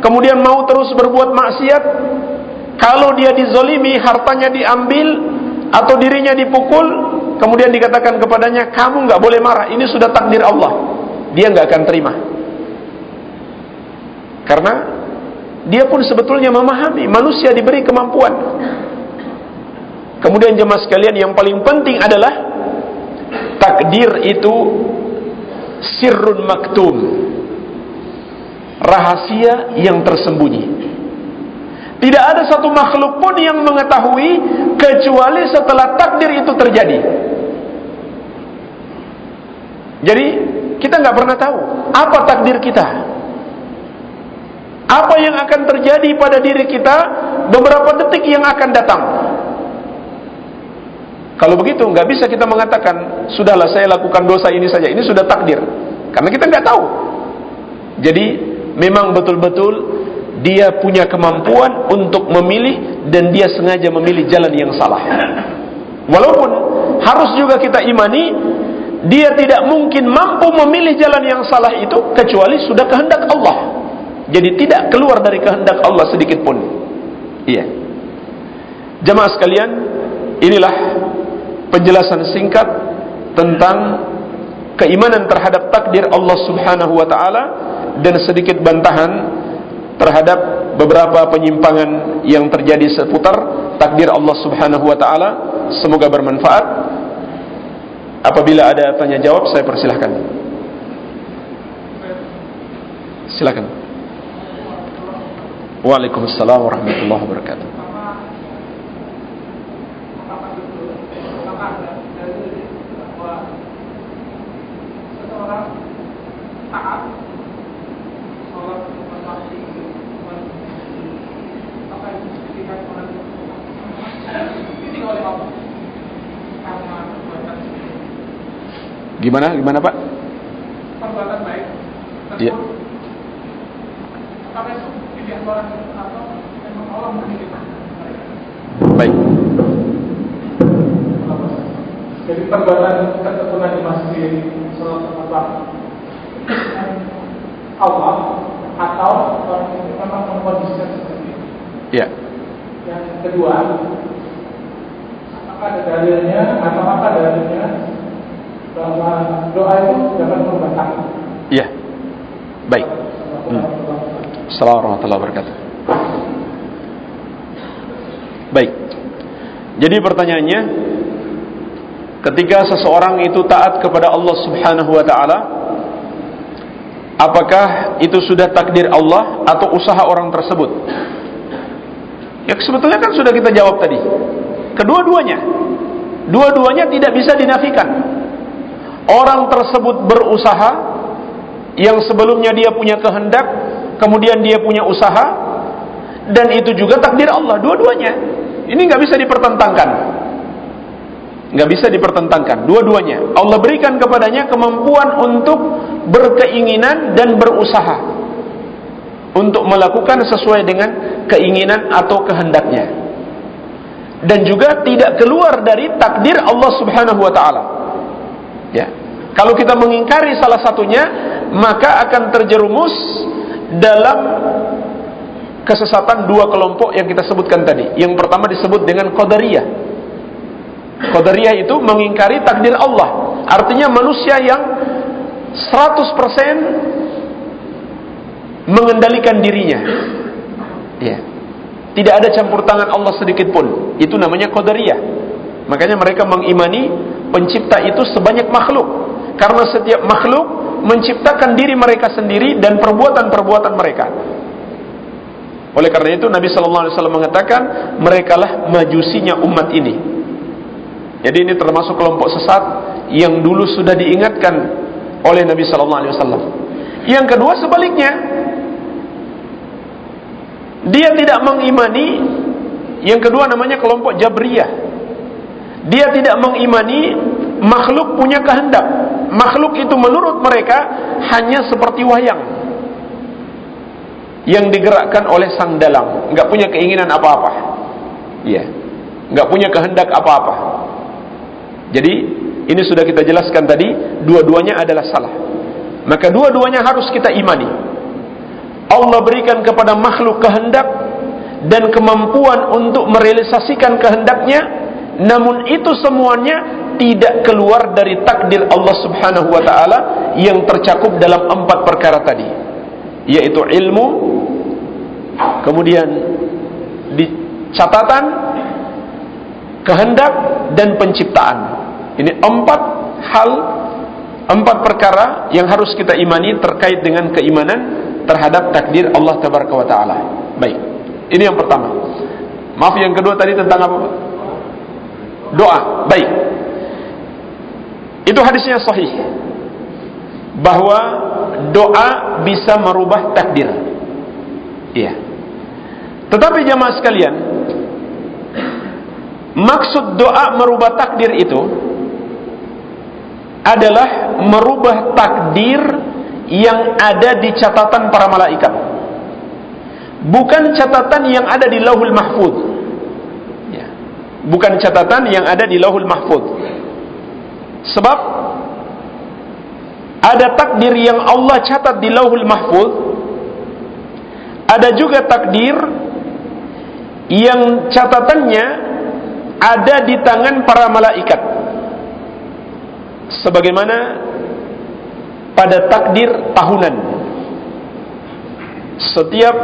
kemudian mau terus berbuat maksiat kalau dia dizolimi hartanya diambil atau dirinya dipukul kemudian dikatakan kepadanya kamu nggak boleh marah ini sudah takdir Allah. Dia nggak akan terima. Karena dia pun sebetulnya memahami manusia diberi kemampuan. Kemudian jemaah sekalian yang paling penting adalah takdir itu sirrun maktum. Rahasia yang tersembunyi tidak ada satu makhluk pun yang mengetahui kecuali setelah takdir itu terjadi. Jadi kita nggak pernah tahu apa takdir kita. Apa yang akan terjadi pada diri kita beberapa detik yang akan datang. Kalau begitu nggak bisa kita mengatakan sudahlah saya lakukan dosa ini saja. Ini sudah takdir. Karena kita nggak tahu. Jadi memang betul-betul dia punya kemampuan untuk memilih dan dia sengaja memilih jalan yang salah. Walaupun harus juga kita imani dia tidak mungkin mampu memilih jalan yang salah itu kecuali sudah kehendak Allah. Jadi tidak keluar dari kehendak Allah sedikit pun. Iya. Jemaah sekalian, inilah penjelasan singkat tentang keimanan terhadap takdir Allah Subhanahu wa taala dan sedikit bantahan terhadap beberapa penyimpangan yang terjadi seputar takdir Allah Subhanahu wa taala. Semoga bermanfaat. Apabila ada tanya jawab saya persilahkan. Silakan. Waalaikumsalam warahmatullahi wabarakatuh. Gimana? Gimana Pak? Perbuatan baik. Iya. Baik. Jadi perbuatan ketekunan di masjid sholat apa Allah atau memang mengkondisikan seperti itu. Iya. Yang kedua, apakah ada dalilnya atau apa dalilnya bahwa doa itu dapat takdir. Iya. Baik. Hmm. Assalamualaikum warahmatullahi wabarakatuh. Baik. Jadi pertanyaannya, ketika seseorang itu taat kepada Allah Subhanahu wa taala, apakah itu sudah takdir Allah atau usaha orang tersebut? Ya sebetulnya kan sudah kita jawab tadi. Kedua-duanya. Dua-duanya tidak bisa dinafikan orang tersebut berusaha yang sebelumnya dia punya kehendak kemudian dia punya usaha dan itu juga takdir Allah dua-duanya. Ini nggak bisa dipertentangkan. Nggak bisa dipertentangkan dua-duanya. Allah berikan kepadanya kemampuan untuk berkeinginan dan berusaha untuk melakukan sesuai dengan keinginan atau kehendaknya. Dan juga tidak keluar dari takdir Allah Subhanahu wa taala ya kalau kita mengingkari salah satunya, maka akan terjerumus dalam kesesatan dua kelompok yang kita sebutkan tadi. Yang pertama disebut dengan Qadariyah. Qadariyah itu mengingkari takdir Allah. Artinya manusia yang 100% mengendalikan dirinya. Ya. Tidak ada campur tangan Allah sedikit pun. Itu namanya Qadariyah. Makanya mereka mengimani pencipta itu sebanyak makhluk karena setiap makhluk menciptakan diri mereka sendiri dan perbuatan-perbuatan mereka. Oleh karena itu Nabi sallallahu alaihi wasallam mengatakan, "Merekalah majusinya umat ini." Jadi ini termasuk kelompok sesat yang dulu sudah diingatkan oleh Nabi sallallahu alaihi wasallam. Yang kedua sebaliknya, dia tidak mengimani yang kedua namanya kelompok Jabriyah. Dia tidak mengimani makhluk punya kehendak makhluk itu menurut mereka hanya seperti wayang yang digerakkan oleh sang dalang, nggak punya keinginan apa-apa. Iya. Nggak punya kehendak apa-apa. Jadi ini sudah kita jelaskan tadi, dua-duanya adalah salah. Maka dua-duanya harus kita imani. Allah berikan kepada makhluk kehendak dan kemampuan untuk merealisasikan kehendaknya, namun itu semuanya tidak keluar dari takdir Allah Subhanahu wa taala yang tercakup dalam empat perkara tadi yaitu ilmu kemudian di catatan kehendak dan penciptaan. Ini empat hal empat perkara yang harus kita imani terkait dengan keimanan terhadap takdir Allah tabaraka wa taala. Baik ini yang pertama. Maaf yang kedua tadi tentang apa doa baik itu hadisnya sahih bahwa doa bisa merubah takdir. Iya. Tetapi jamaah sekalian, maksud doa merubah takdir itu adalah merubah takdir yang ada di catatan para malaikat bukan catatan yang ada di lauhul mahfud ya. Bukan catatan yang ada di lauhul mahfud sebab ada takdir yang Allah catat di lauhul mahfud ada juga takdir yang catatannya ada di tangan para malaikat. Sebagaimana pada takdir tahunan. Setiap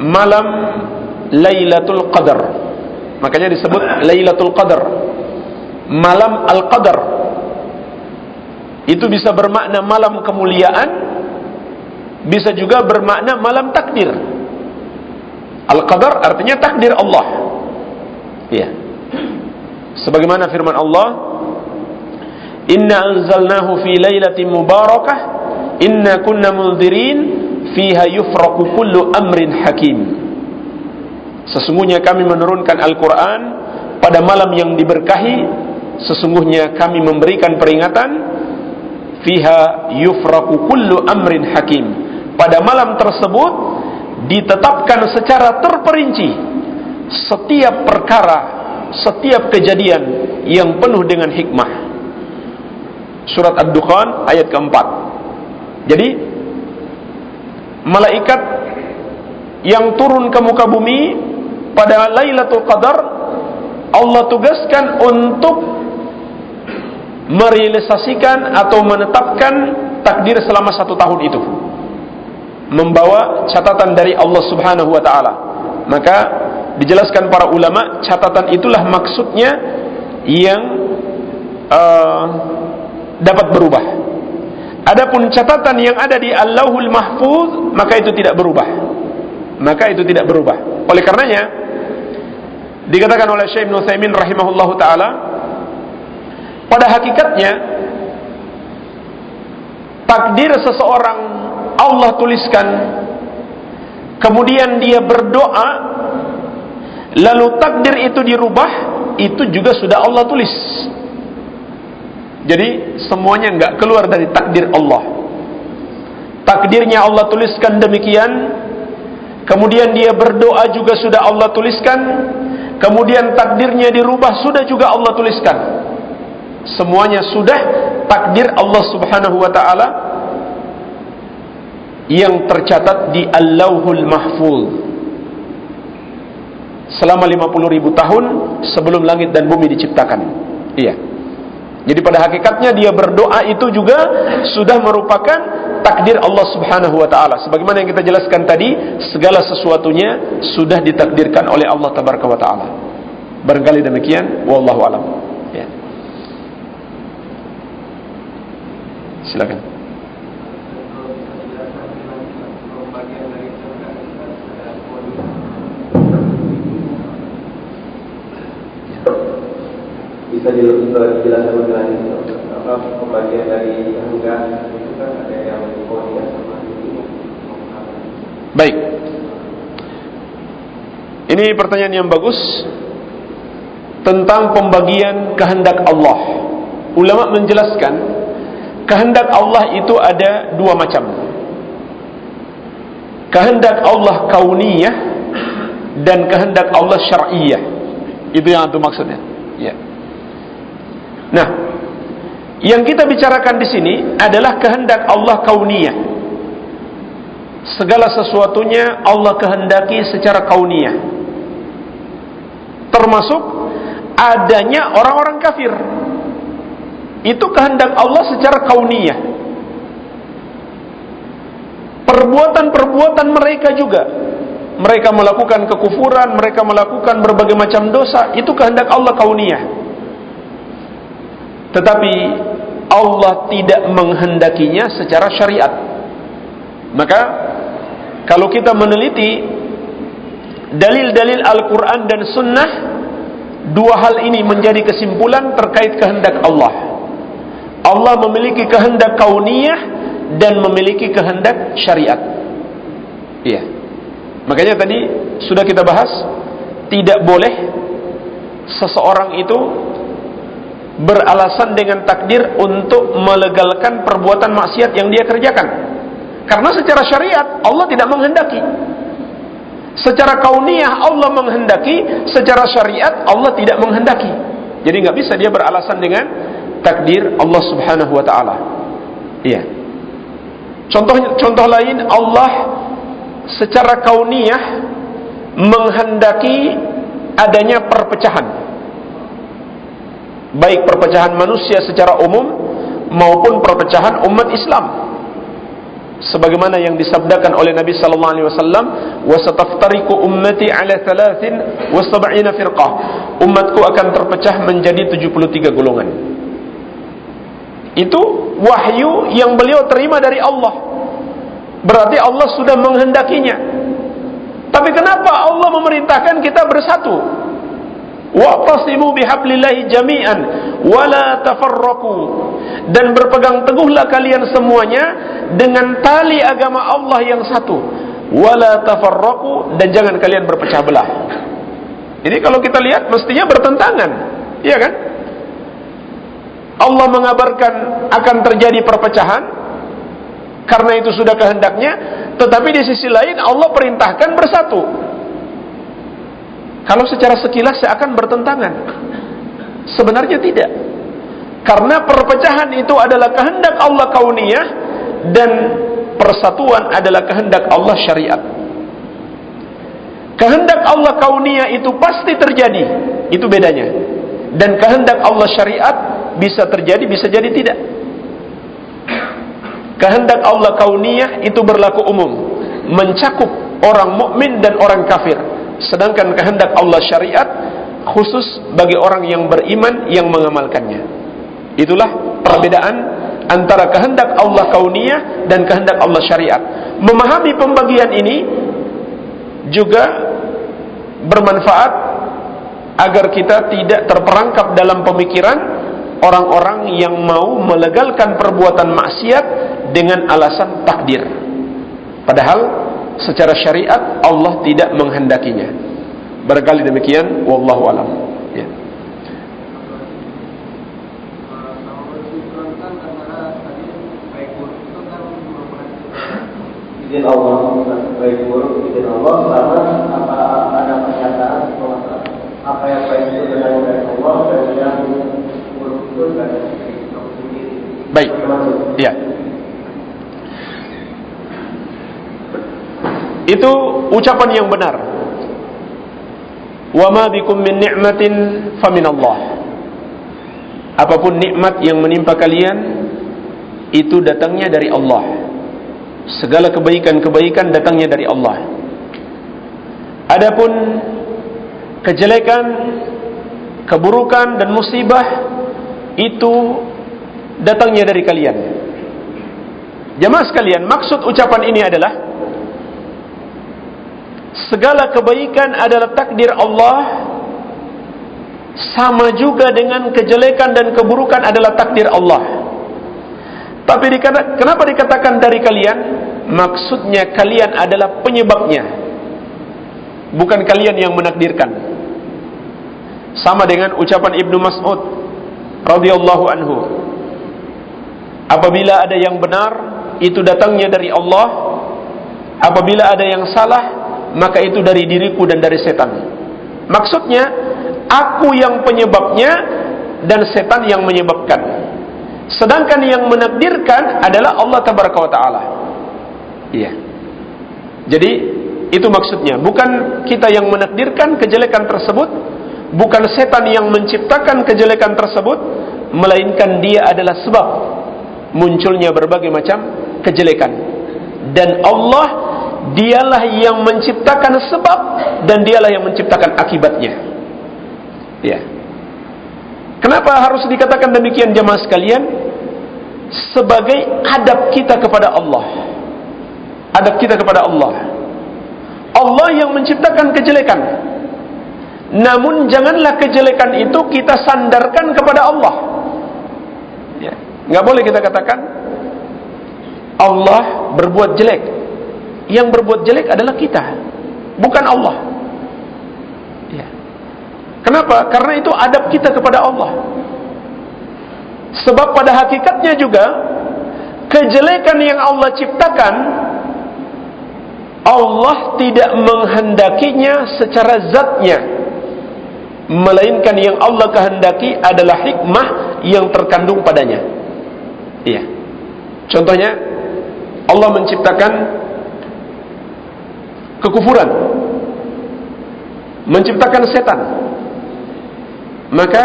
malam Lailatul Qadar makanya disebut Lailatul Qadar. Malam Al-Qadar. Itu bisa bermakna malam kemuliaan bisa juga bermakna malam takdir Al-Qadar artinya takdir Allah. Ya sebagaimana firman Allah Inna anzalnahu fi lailatin mubarakah Inna kunna munzirin Fiha yufraku kullu amrin hakim Sesungguhnya kami menurunkan Al-Quran Pada malam yang diberkahi. Sesungguhnya kami memberikan peringatan. Fiha yufraku kullu amrin hakim. Pada malam tersebut Ditetapkan secara terperinci Setiap perkara Setiap kejadian Yang penuh dengan hikmah. Surat Ad-Dukhan ayat keempat. Jadi malaikat yang turun ke muka bumi pada Lailatul Qadar Allah tugaskan untuk merealisasikan atau menetapkan takdir selama satu tahun itu membawa catatan dari Allah Subhanahu wa taala maka dijelaskan para ulama catatan itulah maksudnya yang uh, dapat berubah. Adapun catatan yang ada di Allahul Mahfuz maka itu tidak berubah. Maka itu tidak berubah. Oleh karenanya dikatakan oleh Syekh Ibnu Utsaimin rahimahullahu taala pada hakikatnya takdir seseorang Allah tuliskan kemudian dia berdoa lalu takdir itu dirubah itu juga sudah Allah tulis jadi semuanya enggak keluar dari takdir Allah. Takdirnya Allah tuliskan demikian. Kemudian dia berdoa juga sudah Allah tuliskan. Kemudian takdirnya dirubah sudah juga Allah tuliskan. Semuanya sudah takdir Allah Subhanahu wa taala yang tercatat di Allahul Mahfuz. Selama 50 ribu tahun sebelum langit dan bumi diciptakan. Iya. Jadi pada hakikatnya dia berdoa itu juga sudah merupakan takdir Allah Subhanahu wa taala. Sebagaimana yang kita jelaskan tadi, segala sesuatunya sudah ditakdirkan oleh Allah Tabaraka wa taala. Barangkali demikian, wallahu alam. Ya. Silakan. Bisa dijelaskan lanjut apa pembagian dari angka itu kan ada yang kodia sama. Baik. Ini pertanyaan yang bagus tentang pembagian kehendak Allah. Ulama menjelaskan kehendak Allah itu ada dua macam. Kehendak Allah kauniyah dan kehendak Allah syar'iyah itu yang itu maksudnya? Ya. yeah. Nah, yang kita bicarakan di sini adalah kehendak Allah kauniyah. Segala sesuatunya Allah kehendaki secara kauniyah. Termasuk adanya orang-orang kafir. Itu kehendak Allah secara kauniyah. Perbuatan-perbuatan mereka juga mereka melakukan kekufuran, mereka melakukan berbagai macam dosa, itu kehendak Allah kauniyah. Tetapi Allah tidak menghendakinya secara syariat. Maka kalau kita meneliti dalil-dalil Al-Quran dan Sunnah, dua hal ini menjadi kesimpulan terkait kehendak Allah. Allah memiliki kehendak kauniyah dan memiliki kehendak syariat. Iya. Makanya tadi sudah kita bahas tidak boleh seseorang itu beralasan dengan takdir untuk melegalkan perbuatan maksiat yang dia kerjakan. Karena secara syariat Allah tidak menghendaki. Secara kauniyah Allah menghendaki, secara syariat Allah tidak menghendaki. Jadi nggak bisa dia beralasan dengan takdir Allah Subhanahu wa taala. Iya. Contoh contoh lain Allah secara kauniyah menghendaki adanya perpecahan baik perpecahan manusia secara umum maupun perpecahan umat Islam. Sebagaimana yang disabdakan oleh Nabi sallallahu alaihi wasallam wasataftariqu ummati ala 73 firqah. Umatku akan terpecah menjadi 73 golongan. Itu wahyu yang beliau terima dari Allah. Berarti Allah sudah menghendakinya. Tapi kenapa Allah memerintahkan kita bersatu wa'tasimu bihablillahi jami'an. Wala tafarraqu. Dan berpegang teguhlah kalian semuanya dengan tali agama Allah yang satu. Wala tafarraqu. Dan jangan kalian berpecah belah. Ini kalau kita lihat mestinya bertentangan. Iya kan? Allah mengabarkan akan terjadi perpecahan. Karena itu sudah kehendaknya. Tetapi di sisi lain Allah perintahkan bersatu kalau secara sekilas seakan bertentangan. Sebenarnya tidak. Karena perpecahan itu adalah kehendak Allah kauniyah dan persatuan adalah kehendak Allah syariat. Kehendak Allah kauniyah itu pasti terjadi. Itu bedanya. Dan kehendak Allah syariat bisa terjadi, bisa jadi tidak. Kehendak Allah kauniyah itu berlaku umum, mencakup orang mukmin dan orang kafir sedangkan kehendak Allah syariat khusus bagi orang yang beriman yang mengamalkannya. Itulah perbedaan antara kehendak Allah kauniyah dan kehendak Allah syariat. Memahami pembagian ini juga bermanfaat agar kita tidak terperangkap dalam pemikiran orang-orang yang mau melegalkan perbuatan maksiat dengan alasan takdir. Padahal secara syariat Allah tidak menghendakinya. Barangkali demikian wallahu alam. Ya. Izin Allah, baik buruk izin Allah, sama apa ada pernyataan apa yang baik itu dengan dari Allah dan yang buruk itu dari Baik. Ya. Itu ucapan yang benar. Wa ma bikum min ni'matin fa min Allah. Apapun nikmat yang menimpa kalian itu datangnya dari Allah. Segala kebaikan-kebaikan datangnya dari Allah. Adapun kejelekan, keburukan dan musibah itu datangnya dari kalian. Jemaah sekalian, maksud ucapan ini adalah segala kebaikan adalah takdir Allah. Sama juga dengan kejelekan dan keburukan adalah takdir Allah. Tapi dikata, kenapa dikatakan dari kalian? Maksudnya kalian adalah penyebabnya. Bukan kalian yang menakdirkan. Sama dengan ucapan Ibnu Mas'ud radhiyallahu anhu. Apabila ada yang benar itu datangnya dari Allah. Apabila ada yang salah maka itu dari diriku dan dari setan. Maksudnya, aku yang penyebabnya dan setan yang menyebabkan. Sedangkan yang menakdirkan adalah Allah Tabaraka wa Ta'ala. Iya. Jadi, itu maksudnya. Bukan kita yang menakdirkan kejelekan tersebut, bukan setan yang menciptakan kejelekan tersebut, melainkan dia adalah sebab munculnya berbagai macam kejelekan. Dan Allah dialah yang menciptakan sebab dan dialah yang menciptakan akibatnya. Ya. Kenapa harus dikatakan demikian jemaah sekalian? Sebagai adab kita kepada Allah. Adab kita kepada Allah. Allah yang menciptakan kejelekan. Namun janganlah kejelekan itu kita sandarkan kepada Allah. Ya. Enggak boleh kita katakan Allah berbuat jelek yang berbuat jelek adalah kita bukan Allah ya. Kenapa? Karena itu adab kita kepada Allah. Sebab pada hakikatnya juga kejelekan yang Allah ciptakan Allah tidak menghendakinya secara zatnya melainkan yang Allah kehendaki adalah hikmah yang terkandung padanya. Iya. Contohnya Allah menciptakan kekufuran. Menciptakan setan. Maka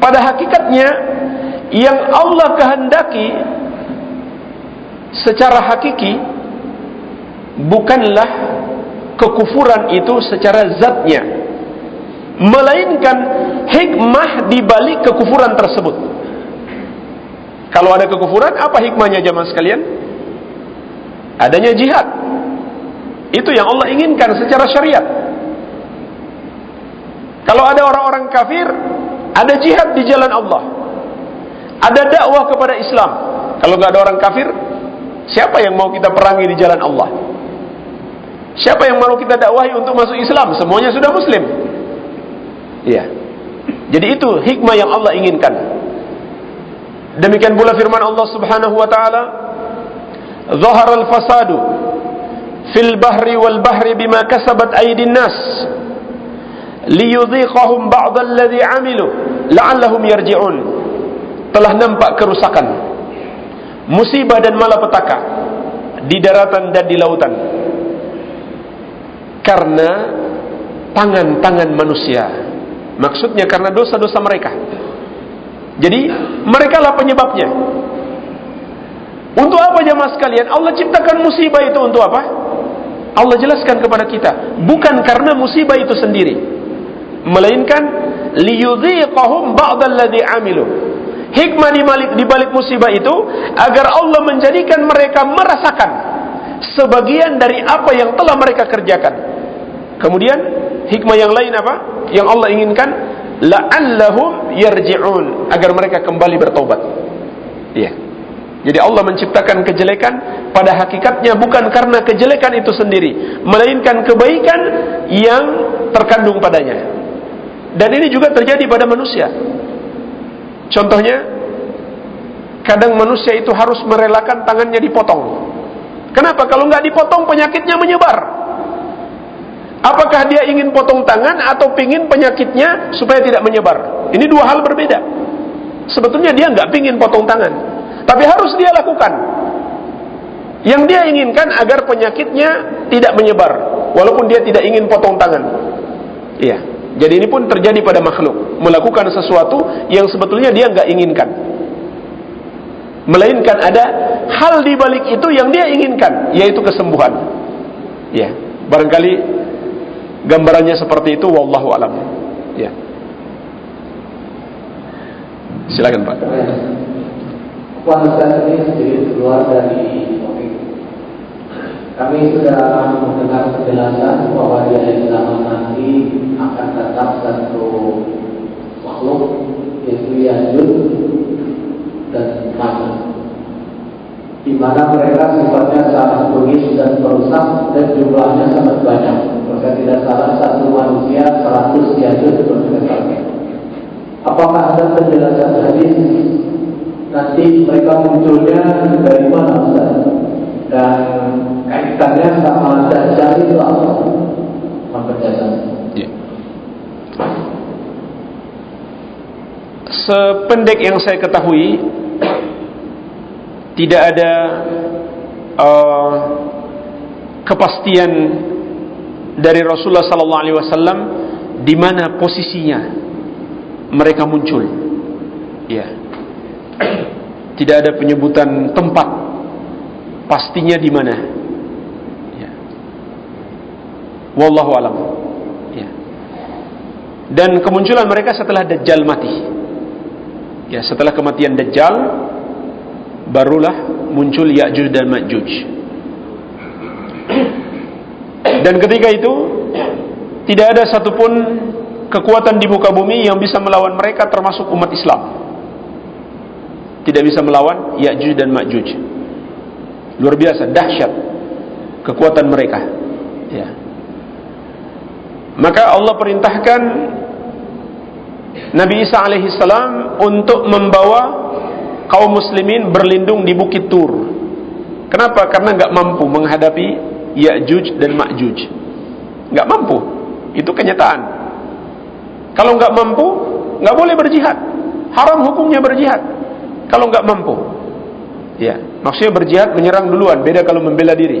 pada hakikatnya yang Allah kehendaki secara hakiki bukanlah kekufuran itu secara zatnya melainkan hikmah di balik kekufuran tersebut kalau ada kekufuran apa hikmahnya jemaah sekalian adanya jihad itu yang Allah inginkan secara syariat kalau ada orang-orang kafir ada jihad di jalan Allah ada dakwah kepada Islam kalau nggak ada orang kafir siapa yang mau kita perangi di jalan Allah Siapa yang mau kita dakwahi untuk masuk Islam? Semuanya sudah Muslim. Iya. Jadi itu hikmah yang Allah inginkan. Demikian pula firman Allah Subhanahu wa taala, "Zahar al-fasadu fil bahri wal bahri bima kasabat aydin nas liyudhiqahum ba'd alladhi 'amilu la'allahum yarji'un." Telah nampak kerusakan, musibah dan malapetaka di daratan dan di lautan karena tangan-tangan manusia. Maksudnya karena dosa-dosa mereka. Jadi mereka lah penyebabnya. Untuk apa jemaah sekalian? Allah ciptakan musibah itu untuk apa? Allah jelaskan kepada kita, bukan karena musibah itu sendiri, melainkan liyudhiqahum ba'dalladzi amilu. Hikmah di balik di balik musibah itu agar Allah menjadikan mereka merasakan sebagian dari apa yang telah mereka kerjakan. Kemudian hikmah yang lain apa? Yang Allah inginkan la'allahum yarji'un agar mereka kembali bertobat. Iya. Jadi Allah menciptakan kejelekan pada hakikatnya bukan karena kejelekan itu sendiri, melainkan kebaikan yang terkandung padanya. Dan ini juga terjadi pada manusia. Contohnya, kadang manusia itu harus merelakan tangannya dipotong. Kenapa? Kalau nggak dipotong penyakitnya menyebar. Apakah dia ingin potong tangan atau ingin penyakitnya supaya tidak menyebar? Ini dua hal berbeda. Sebetulnya dia nggak ingin potong tangan, tapi harus dia lakukan. Yang dia inginkan agar penyakitnya tidak menyebar, walaupun dia tidak ingin potong tangan. Iya. Jadi ini pun terjadi pada makhluk melakukan sesuatu yang sebetulnya dia nggak inginkan. Melainkan ada hal di balik itu yang dia inginkan, yaitu kesembuhan. Ya, barangkali gambarannya seperti itu. Wallahu alam. Ya. Silakan Pak. Puasa ini sedikit keluar dari topik. Kami sudah mendengar penjelasan bahwa di akhir zaman nanti akan tetap satu makhluk yaitu Yajud dan Majud di mana mereka sifatnya sangat bengis dan perusak dan jumlahnya sangat banyak. Maka tidak salah satu manusia 100 Yajud berkata. Apakah ada penjelasan hadis nanti mereka munculnya dari mana Ustaz? Dan kaitannya sama Dajjal itu apa? Penjelasan? Ya. Sependek yang saya ketahui tidak ada uh, kepastian dari Rasulullah sallallahu alaihi wasallam di mana posisinya mereka muncul. Ya. [CLEARS THROAT] Tidak ada penyebutan tempat pastinya di mana. Ya. Wallahu alam. Ya. Dan kemunculan mereka setelah Dajjal mati. Ya, setelah kematian Dajjal barulah muncul Ya'juj dan Ma'juj. [CLEARS THROAT] Dan ketika itu tidak ada satupun kekuatan di muka bumi yang bisa melawan mereka termasuk umat Islam. Tidak bisa melawan Ya'juj dan Ma'juj. Luar biasa, dahsyat kekuatan mereka. Ya. Maka Allah perintahkan Nabi Isa alaihissalam untuk membawa kaum muslimin berlindung di Bukit Tur. Kenapa? Karena nggak mampu menghadapi Ya'juj dan Ma'juj. Nggak mampu. Itu kenyataan. Kalau nggak mampu, nggak boleh berjihad. Haram hukumnya berjihad. Kalau nggak mampu. Ya, maksudnya berjihad menyerang duluan. Beda kalau membela diri.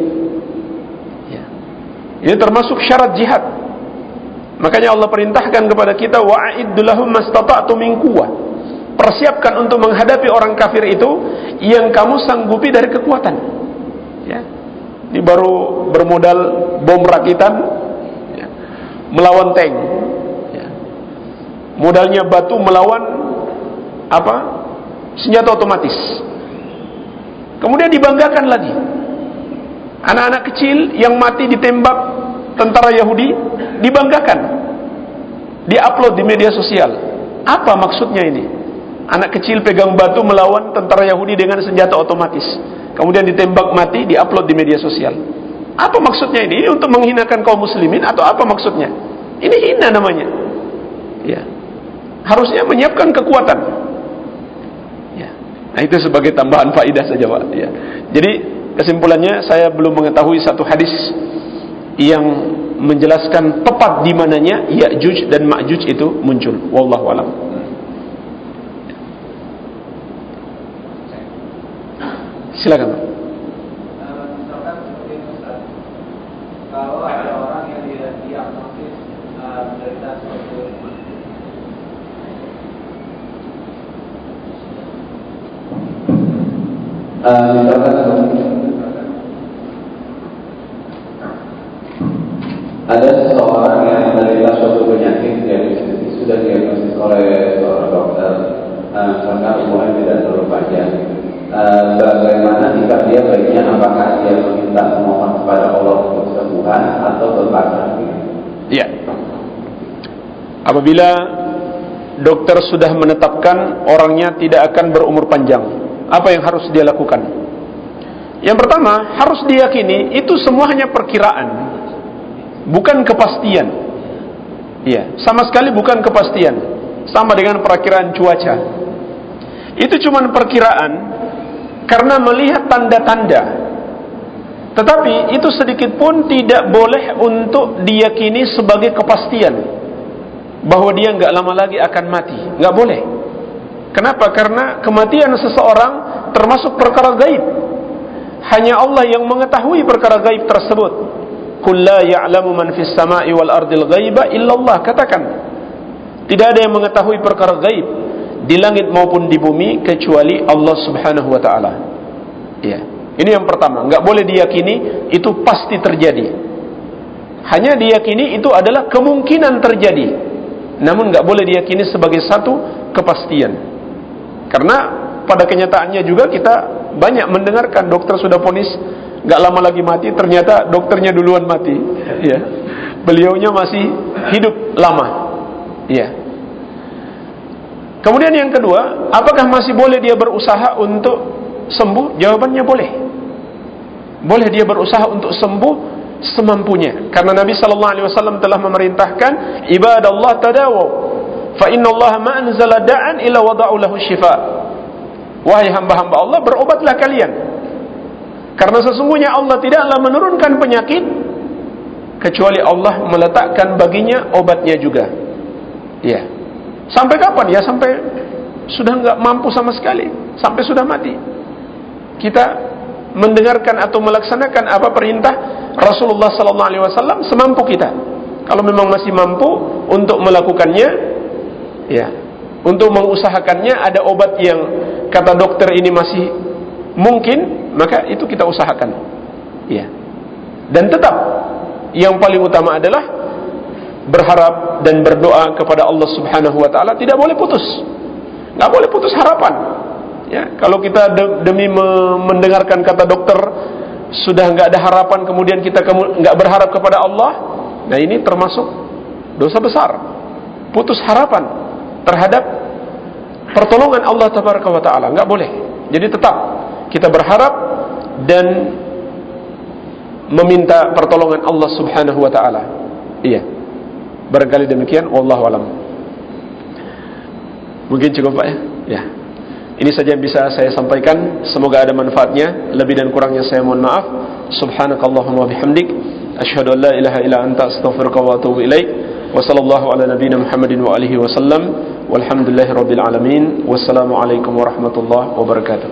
Ya. Ini termasuk syarat jihad. Makanya Allah perintahkan kepada kita wa'iddu lahum mastata'tu min quwwah. Persiapkan untuk menghadapi orang kafir itu yang kamu sanggupi dari kekuatan. Ya. Ini baru bermodal bom rakitan ya. melawan tank. Ya. Modalnya batu melawan apa? Senjata otomatis. Kemudian dibanggakan lagi. Anak-anak kecil yang mati ditembak tentara Yahudi dibanggakan. Diupload di media sosial. Apa maksudnya ini? Anak kecil pegang batu melawan tentara Yahudi dengan senjata otomatis. Kemudian ditembak mati diupload di media sosial. Apa maksudnya ini? Ini untuk menghinakan kaum muslimin atau apa maksudnya? Ini hina namanya. Ya. Harusnya menyiapkan kekuatan nah itu sebagai tambahan faidah saja Pak ya jadi kesimpulannya saya belum mengetahui satu hadis yang menjelaskan tepat di mananya Ya'juj dan Ma'juj itu muncul. Wallahu alam. Silakan. Kalau Uh, ada seseorang yang menderita suatu penyakit yang sudah diagnosis oleh seorang dokter. Uh, karena umurnya tidak terlalu panjang. Uh, bagaimana sikap dia baiknya? Apakah dia meminta memohon kepada Allah untuk kesembuhan atau berpasrah Iya. Apabila dokter sudah menetapkan orangnya tidak akan berumur panjang, apa yang harus dia lakukan? Yang pertama, harus diyakini itu semua hanya perkiraan bukan kepastian. Iya, sama sekali bukan kepastian. Sama dengan perakiraan cuaca. Itu cuma perkiraan karena melihat tanda-tanda. Tetapi itu sedikit pun tidak boleh untuk diyakini sebagai kepastian bahwa dia nggak lama lagi akan mati. Nggak boleh. Kenapa? Karena kematian seseorang termasuk perkara gaib. Hanya Allah yang mengetahui perkara gaib tersebut. Qul la ya'lamu man fis sama'i wal ardil ghaiba illa Allah. Katakan, tidak ada yang mengetahui perkara gaib di langit maupun di bumi kecuali Allah Subhanahu wa taala. Ya. Ini yang pertama, enggak boleh diyakini itu pasti terjadi. Hanya diyakini itu adalah kemungkinan terjadi. Namun enggak boleh diyakini sebagai satu kepastian. Karena pada kenyataannya juga kita banyak mendengarkan dokter sudah ponis nggak lama lagi mati ternyata dokternya duluan mati. Ya beliaunya masih hidup lama. Ya kemudian yang kedua apakah masih boleh dia berusaha untuk sembuh? Jawabannya boleh. Boleh dia berusaha untuk sembuh semampunya. Karena Nabi sallallahu alaihi wasallam telah memerintahkan ibadallah tadawu fa Allah ma anzala da'an illa wada'u lahu syifa wahai hamba-hamba Allah berobatlah kalian karena sesungguhnya Allah tidaklah menurunkan penyakit kecuali Allah meletakkan baginya obatnya juga. Ya. Sampai kapan? Ya sampai sudah enggak mampu sama sekali, sampai sudah mati. Kita mendengarkan atau melaksanakan apa perintah Rasulullah sallallahu alaihi wasallam semampu kita. Kalau memang masih mampu untuk melakukannya, ya. Untuk mengusahakannya ada obat yang kata dokter ini masih mungkin maka itu kita usahakan. Ya. Dan tetap yang paling utama adalah berharap dan berdoa kepada Allah Subhanahu wa taala tidak boleh putus. Enggak boleh putus harapan. Ya kalau kita demi mendengarkan kata dokter sudah enggak ada harapan kemudian kita enggak berharap kepada Allah nah ini termasuk dosa besar. Putus harapan terhadap pertolongan Allah tabaraka wa taala enggak boleh jadi tetap kita berharap dan meminta pertolongan Allah Subhanahu wa taala. Iya. Barangkali demikian wallahu alam. Mungkin cukup Pak ya? Ya. Ini saja yang bisa saya sampaikan. Semoga ada manfaatnya. Lebih dan kurangnya saya mohon maaf. Subhanakallahumma bihamdik. Ashhadu an la ilaha illa anta astaghfiruka wa atubu وصلى الله على نبينا محمد وآله وسلم والحمد لله رب العالمين والسلام عليكم ورحمة الله وبركاته.